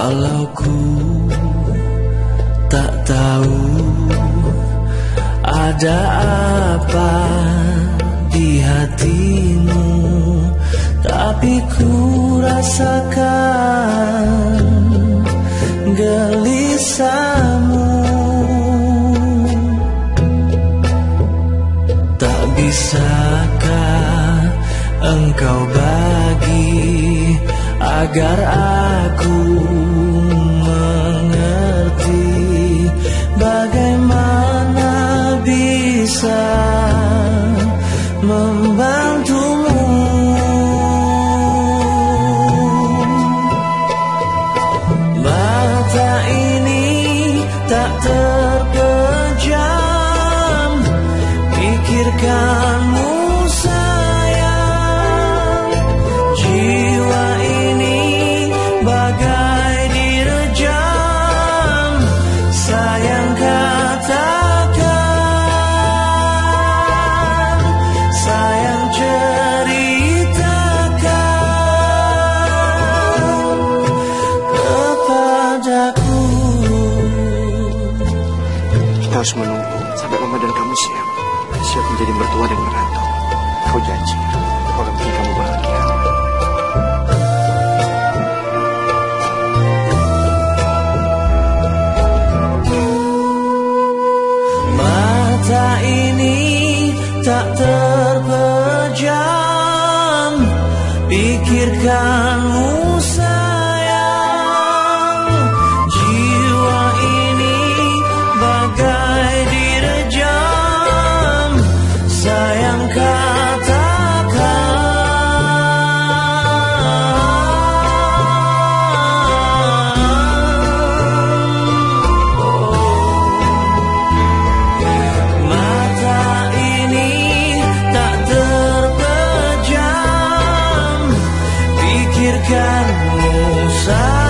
Walau ku tak tahu ada apa di hatimu Tapi ku rasakan gelisahmu. Tak bisakah engkau bagi agar aku membantumu. Mata ini tak terpejam harus menunggu sampai mama dan kamu siap. Siap menjadi mertua dan merantau. Kau janji, akan bikin kamu bahagia. Mata ini tak terpejam Pikirkanmu acercarnos a